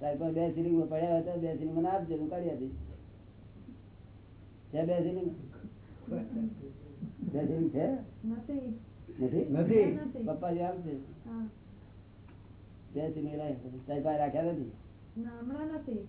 તારી બે સિલિંગ પડ્યા હતા બે સિલિંગ મને આપજો હું કાઢી આપીશ. છે બે સિલિંગ બે સિલિંગ છે? નથી. નથી? પપ્પા જે આપશે. બે સિલિંગ રાખ્યા નથી? હમણાં નથી.